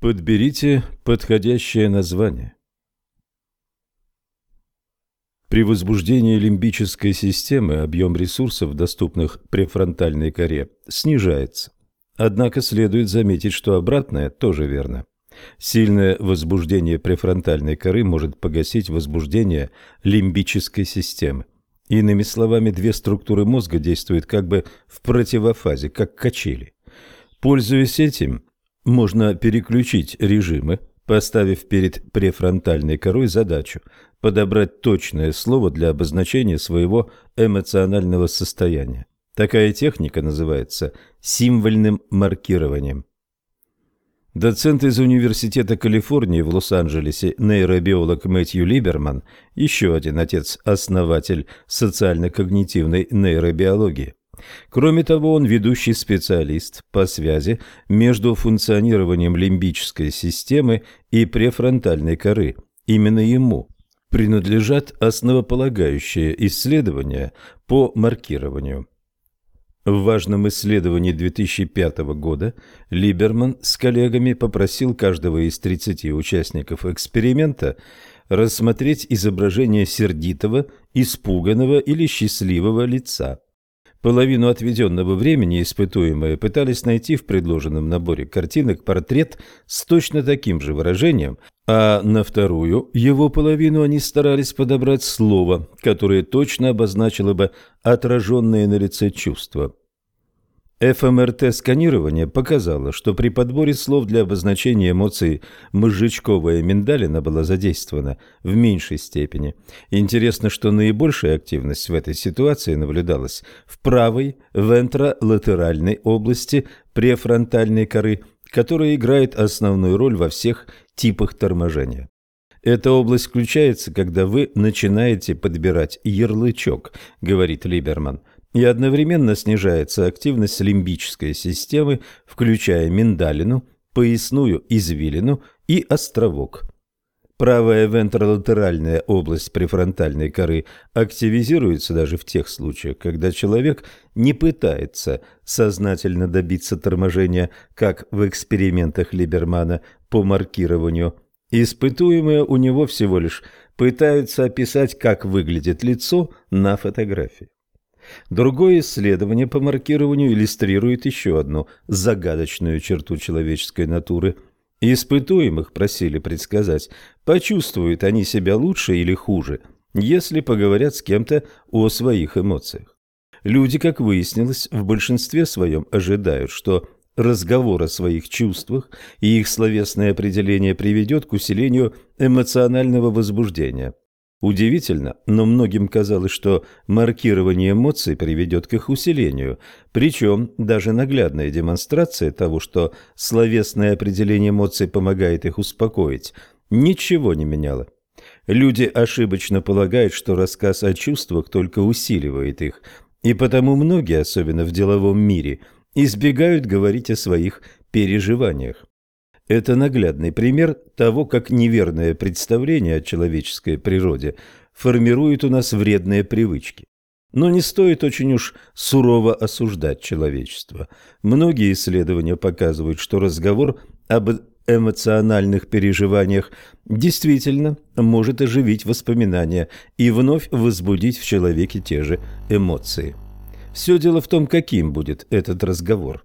Подберите подходящее название. При возбуждении лимбической системы объем ресурсов, доступных префронтальной коре, снижается. Однако следует заметить, что обратное тоже верно. Сильное возбуждение префронтальной коры может погасить возбуждение лимбической системы. Иными словами, две структуры мозга действуют как бы в противофазе, как качели. Пользуясь этим, можно переключить режимы, поставив перед префронтальной корой задачу подобрать точное слово для обозначения своего эмоционального состояния. Такая техника называется символьным маркированием. Доцент из Университета Калифорнии в Лос-Анджелесе, нейробиолог Мэтью Либерман, еще один отец-основатель социально-когнитивной нейробиологии. Кроме того, он ведущий специалист по связи между функционированием лимбической системы и префронтальной коры. Именно ему принадлежат основополагающие исследования по маркированию. В важном исследовании 2005 года Либерман с коллегами попросил каждого из 30 участников эксперимента рассмотреть изображение сердитого, испуганного или счастливого лица. Половину отведенного времени испытуемые пытались найти в предложенном наборе картинок портрет с точно таким же выражением, а на вторую его половину они старались подобрать слово, которое точно обозначило бы отраженные на лице чувства. ФМРТ-сканирование показало, что при подборе слов для обозначения эмоций мозжечковая миндалина была задействована в меньшей степени. Интересно, что наибольшая активность в этой ситуации наблюдалась в правой вентролатеральной области префронтальной коры, которая играет основную роль во всех типах торможения. Эта область включается, когда вы начинаете подбирать ярлычок, говорит Либерман – и одновременно снижается активность лимбической системы, включая миндалину, поясную извилину и островок. Правая вентролатеральная область префронтальной коры активизируется даже в тех случаях, когда человек не пытается сознательно добиться торможения, как в экспериментах Либермана по маркированию. Испытуемые у него всего лишь пытаются описать, как выглядит лицо на фотографии. Другое исследование по маркированию иллюстрирует еще одну загадочную черту человеческой натуры. Испытуемых просили предсказать, почувствуют они себя лучше или хуже, если поговорят с кем-то о своих эмоциях. Люди, как выяснилось, в большинстве своем ожидают, что разговор о своих чувствах и их словесное определение приведет к усилению эмоционального возбуждения. Удивительно, но многим казалось, что маркирование эмоций приведет к их усилению, причем даже наглядная демонстрация того, что словесное определение эмоций помогает их успокоить, ничего не меняло. Люди ошибочно полагают, что рассказ о чувствах только усиливает их, и потому многие, особенно в деловом мире, избегают говорить о своих переживаниях. Это наглядный пример того, как неверное представление о человеческой природе формирует у нас вредные привычки. Но не стоит очень уж сурово осуждать человечество. Многие исследования показывают, что разговор об эмоциональных переживаниях действительно может оживить воспоминания и вновь возбудить в человеке те же эмоции. Все дело в том, каким будет этот разговор.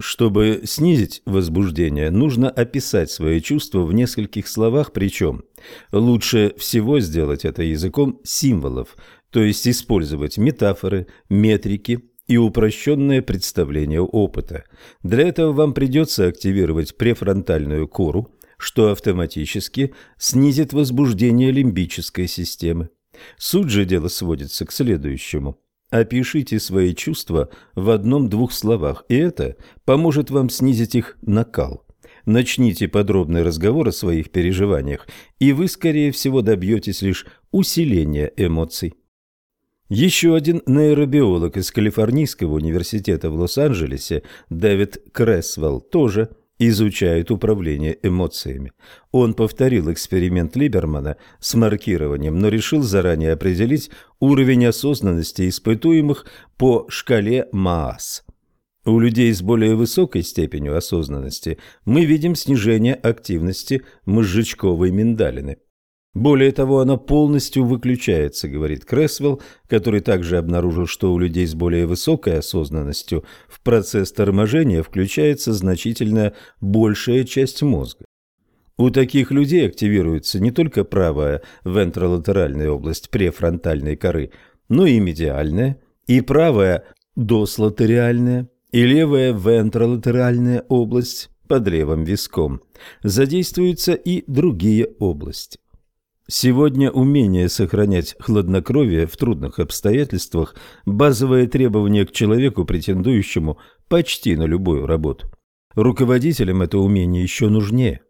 Чтобы снизить возбуждение, нужно описать свои чувства в нескольких словах, причем лучше всего сделать это языком символов, то есть использовать метафоры, метрики и упрощенное представление опыта. Для этого вам придется активировать префронтальную кору, что автоматически снизит возбуждение лимбической системы. Суть же дела сводится к следующему – Опишите свои чувства в одном-двух словах, и это поможет вам снизить их накал. Начните подробный разговор о своих переживаниях, и вы, скорее всего, добьетесь лишь усиления эмоций. Еще один нейробиолог из Калифорнийского университета в Лос-Анджелесе, Дэвид Кресвелл, тоже изучает управление эмоциями. Он повторил эксперимент Либермана с маркированием, но решил заранее определить уровень осознанности испытуемых по шкале МААС. У людей с более высокой степенью осознанности мы видим снижение активности мозжечковой миндалины. Более того, она полностью выключается, говорит Кресвелл, который также обнаружил, что у людей с более высокой осознанностью в процесс торможения включается значительно большая часть мозга. У таких людей активируется не только правая вентролатеральная область префронтальной коры, но и медиальная, и правая дослатериальная, и левая вентролатеральная область под левым виском. Задействуются и другие области. Сегодня умение сохранять хладнокровие в трудных обстоятельствах – базовое требование к человеку, претендующему почти на любую работу. Руководителям это умение еще нужнее.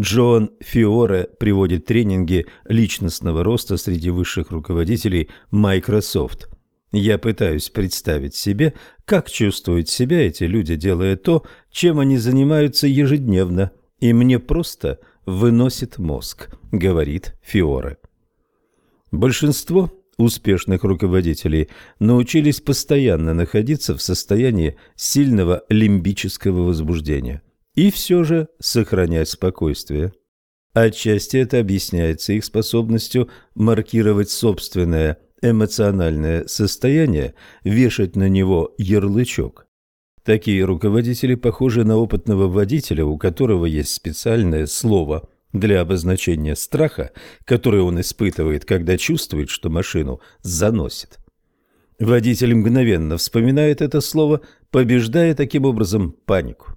Джоан Фиоре приводит тренинги личностного роста среди высших руководителей Microsoft. Я пытаюсь представить себе, как чувствуют себя эти люди, делая то, чем они занимаются ежедневно, и мне просто – выносит мозг, говорит Фиоре. Большинство успешных руководителей научились постоянно находиться в состоянии сильного лимбического возбуждения и все же сохранять спокойствие. Отчасти это объясняется их способностью маркировать собственное эмоциональное состояние, вешать на него ярлычок. Такие руководители похожи на опытного водителя, у которого есть специальное слово для обозначения страха, который он испытывает, когда чувствует, что машину заносит. Водитель мгновенно вспоминает это слово, побеждая таким образом панику.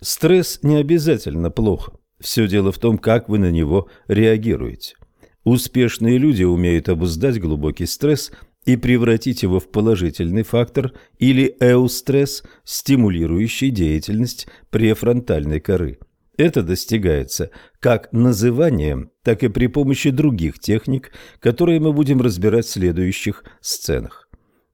Стресс не обязательно плохо. Все дело в том, как вы на него реагируете. Успешные люди умеют обуздать глубокий стресс и превратить его в положительный фактор или эустресс, стимулирующий деятельность префронтальной коры. Это достигается как называнием, так и при помощи других техник, которые мы будем разбирать в следующих сценах.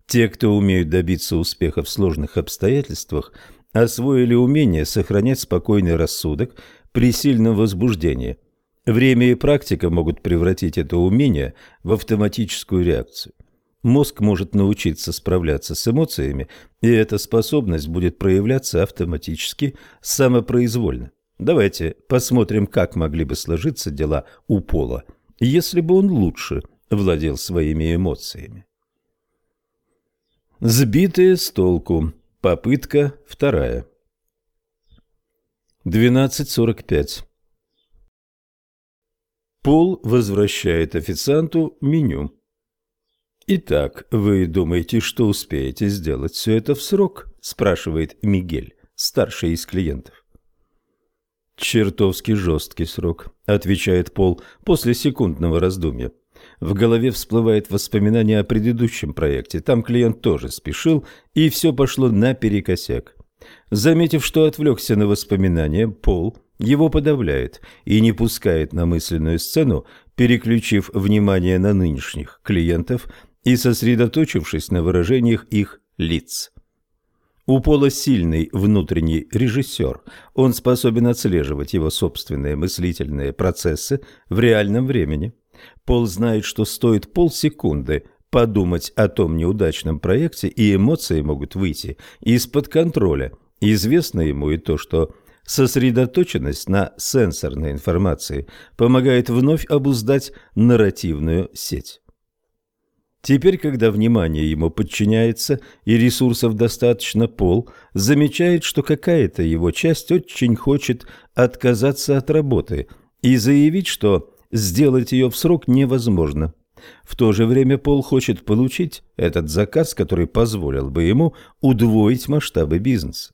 Те, кто умеют добиться успеха в сложных обстоятельствах, освоили умение сохранять спокойный рассудок при сильном возбуждении. Время и практика могут превратить это умение в автоматическую реакцию. Мозг может научиться справляться с эмоциями, и эта способность будет проявляться автоматически, самопроизвольно. Давайте посмотрим, как могли бы сложиться дела у Пола, если бы он лучше владел своими эмоциями. Сбитые с толку. Попытка вторая. 12.45. Пол возвращает официанту меню. «Итак, вы думаете, что успеете сделать все это в срок?» – спрашивает Мигель, старший из клиентов. «Чертовски жесткий срок», – отвечает Пол после секундного раздумья. В голове всплывает воспоминание о предыдущем проекте. Там клиент тоже спешил, и все пошло наперекосяк. Заметив, что отвлекся на воспоминания, Пол его подавляет и не пускает на мысленную сцену, переключив внимание на нынешних клиентов – и сосредоточившись на выражениях их лиц. У Пола сильный внутренний режиссер, он способен отслеживать его собственные мыслительные процессы в реальном времени. Пол знает, что стоит полсекунды подумать о том неудачном проекте, и эмоции могут выйти из-под контроля. Известно ему и то, что сосредоточенность на сенсорной информации помогает вновь обуздать нарративную сеть. Теперь, когда внимание ему подчиняется и ресурсов достаточно, Пол замечает, что какая-то его часть очень хочет отказаться от работы и заявить, что сделать ее в срок невозможно. В то же время Пол хочет получить этот заказ, который позволил бы ему удвоить масштабы бизнеса.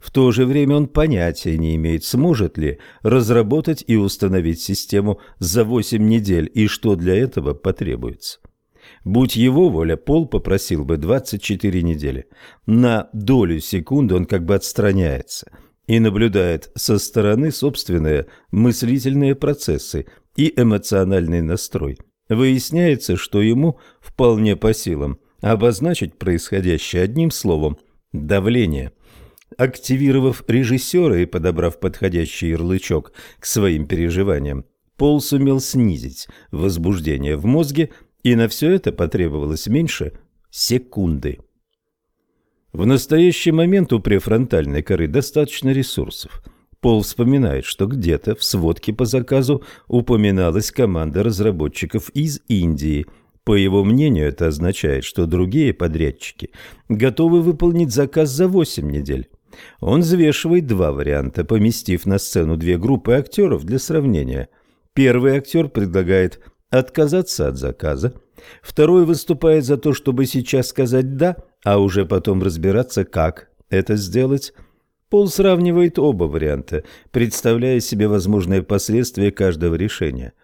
В то же время он понятия не имеет, сможет ли разработать и установить систему за 8 недель и что для этого потребуется. Будь его воля, Пол попросил бы 24 недели. На долю секунды он как бы отстраняется и наблюдает со стороны собственные мыслительные процессы и эмоциональный настрой. Выясняется, что ему вполне по силам обозначить происходящее одним словом «давление». Активировав режиссера и подобрав подходящий ярлычок к своим переживаниям, Пол сумел снизить возбуждение в мозге и на все это потребовалось меньше секунды. В настоящий момент у префронтальной коры достаточно ресурсов. Пол вспоминает, что где-то в сводке по заказу упоминалась команда разработчиков из Индии. По его мнению, это означает, что другие подрядчики готовы выполнить заказ за 8 недель. Он взвешивает два варианта, поместив на сцену две группы актеров для сравнения. Первый актер предлагает отказаться от заказа, второй выступает за то, чтобы сейчас сказать «да», а уже потом разбираться, как это сделать. Пол сравнивает оба варианта, представляя себе возможные последствия каждого решения.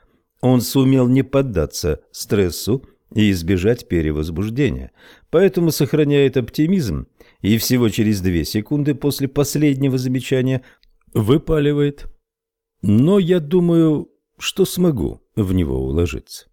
Он сумел не поддаться стрессу и избежать перевозбуждения, поэтому сохраняет оптимизм и всего через две секунды после последнего замечания выпаливает. Но я думаю, что смогу в него уложиться.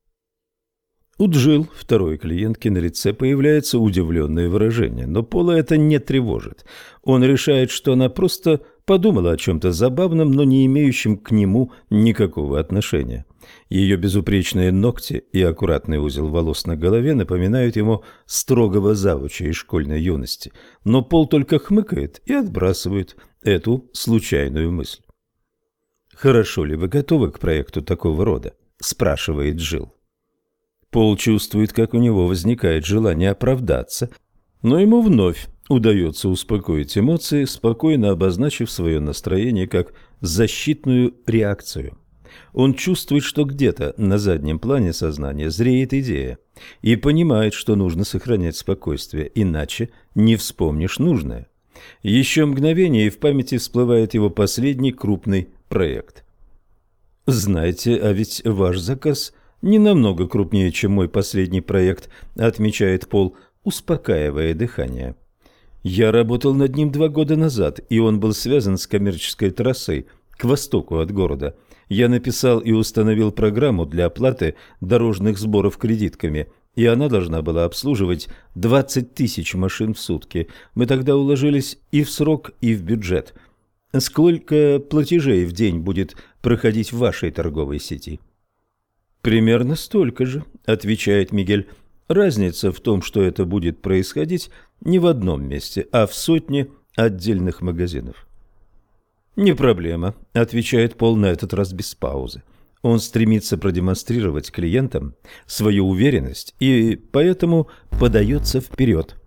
У Джил, второй клиентки, на лице появляется удивленное выражение, но Пола это не тревожит. Он решает, что она просто подумала о чем-то забавном, но не имеющем к нему никакого отношения. Ее безупречные ногти и аккуратный узел волос на голове напоминают ему строгого завуча из школьной юности, но Пол только хмыкает и отбрасывает эту случайную мысль. «Хорошо ли вы готовы к проекту такого рода?» – спрашивает Джилл. Пол чувствует, как у него возникает желание оправдаться, но ему вновь удается успокоить эмоции, спокойно обозначив свое настроение как защитную реакцию. Он чувствует, что где-то на заднем плане сознания зреет идея и понимает, что нужно сохранять спокойствие, иначе не вспомнишь нужное. Еще мгновение, и в памяти всплывает его последний крупный проект. «Знаете, а ведь ваш заказ не намного крупнее, чем мой последний проект, отмечает Пол, успокаивая дыхание. Я работал над ним два года назад, и он был связан с коммерческой трассой к востоку от города. Я написал и установил программу для оплаты дорожных сборов кредитками, и она должна была обслуживать 20 тысяч машин в сутки. Мы тогда уложились и в срок, и в бюджет. Сколько платежей в день будет проходить в вашей торговой сети?» «Примерно столько же», — отвечает Мигель. «Разница в том, что это будет происходить не в одном месте, а в сотне отдельных магазинов». «Не проблема», — отвечает Пол на этот раз без паузы. Он стремится продемонстрировать клиентам свою уверенность и поэтому подается вперед.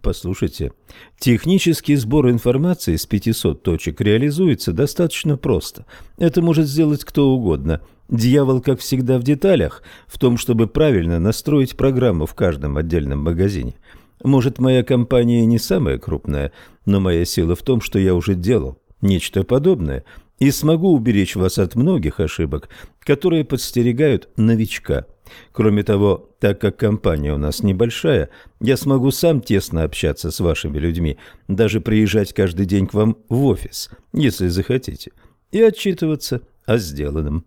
Послушайте, технический сбор информации с 500 точек реализуется достаточно просто. Это может сделать кто угодно. Дьявол, как всегда, в деталях, в том, чтобы правильно настроить программу в каждом отдельном магазине. Может, моя компания не самая крупная, но моя сила в том, что я уже делал нечто подобное и смогу уберечь вас от многих ошибок, которые подстерегают новичка. Кроме того, так как компания у нас небольшая, я смогу сам тесно общаться с вашими людьми, даже приезжать каждый день к вам в офис, если захотите, и отчитываться о сделанном.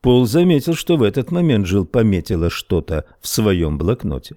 Пол заметил, что в этот момент Жил пометила что-то в своем блокноте.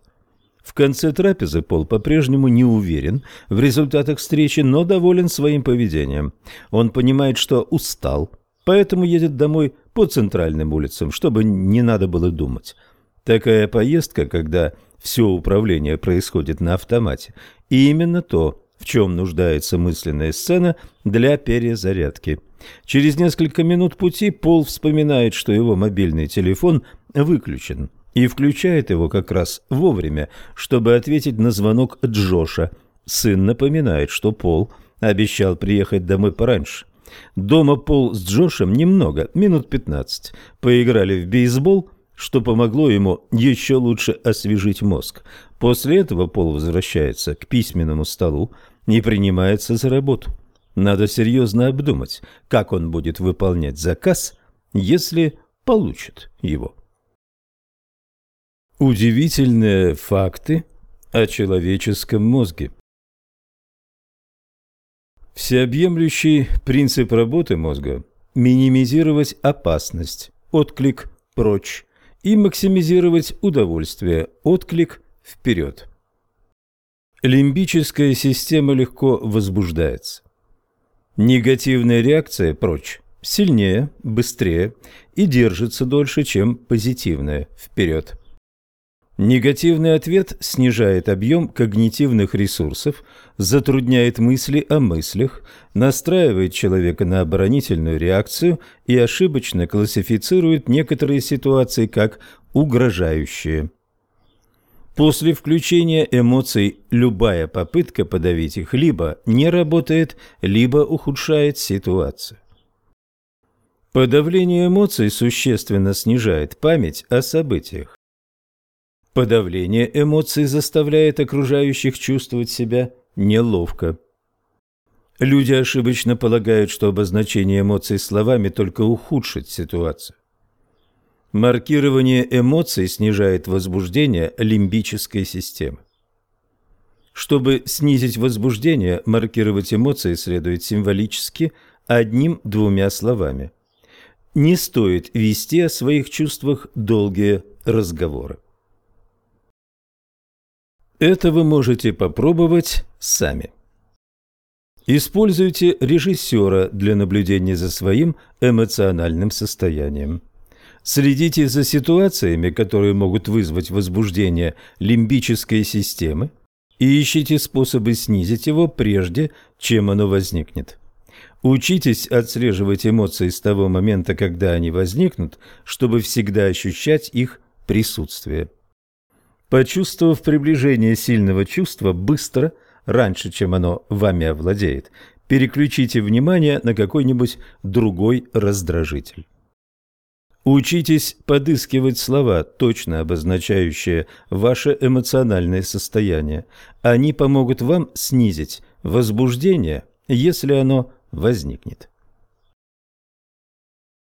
В конце трапезы Пол по-прежнему не уверен в результатах встречи, но доволен своим поведением. Он понимает, что устал, поэтому едет домой по центральным улицам, чтобы не надо было думать. Такая поездка, когда все управление происходит на автомате, и именно то, в чем нуждается мысленная сцена для перезарядки. Через несколько минут пути Пол вспоминает, что его мобильный телефон выключен, и включает его как раз вовремя, чтобы ответить на звонок Джоша. Сын напоминает, что Пол обещал приехать домой пораньше. Дома Пол с Джошем немного, минут пятнадцать, поиграли в бейсбол, что помогло ему еще лучше освежить мозг. После этого Пол возвращается к письменному столу и принимается за работу. Надо серьезно обдумать, как он будет выполнять заказ, если получит его. Удивительные факты о человеческом мозге. Всеобъемлющий принцип работы мозга – минимизировать опасность, отклик прочь, и максимизировать удовольствие, отклик вперед. Лимбическая система легко возбуждается. Негативная реакция прочь сильнее, быстрее и держится дольше, чем позитивная вперед. Негативный ответ снижает объем когнитивных ресурсов, затрудняет мысли о мыслях, настраивает человека на оборонительную реакцию и ошибочно классифицирует некоторые ситуации как угрожающие. После включения эмоций любая попытка подавить их либо не работает, либо ухудшает ситуацию. Подавление эмоций существенно снижает память о событиях. Подавление эмоций заставляет окружающих чувствовать себя неловко. Люди ошибочно полагают, что обозначение эмоций словами только ухудшит ситуацию. Маркирование эмоций снижает возбуждение лимбической системы. Чтобы снизить возбуждение, маркировать эмоции следует символически одним-двумя словами. Не стоит вести о своих чувствах долгие разговоры. Это вы можете попробовать сами. Используйте режиссера для наблюдения за своим эмоциональным состоянием. Следите за ситуациями, которые могут вызвать возбуждение лимбической системы, и ищите способы снизить его прежде, чем оно возникнет. Учитесь отслеживать эмоции с того момента, когда они возникнут, чтобы всегда ощущать их присутствие. Почувствовав приближение сильного чувства быстро, раньше, чем оно вами овладеет, переключите внимание на какой-нибудь другой раздражитель. Учитесь подыскивать слова, точно обозначающие ваше эмоциональное состояние. Они помогут вам снизить возбуждение, если оно возникнет.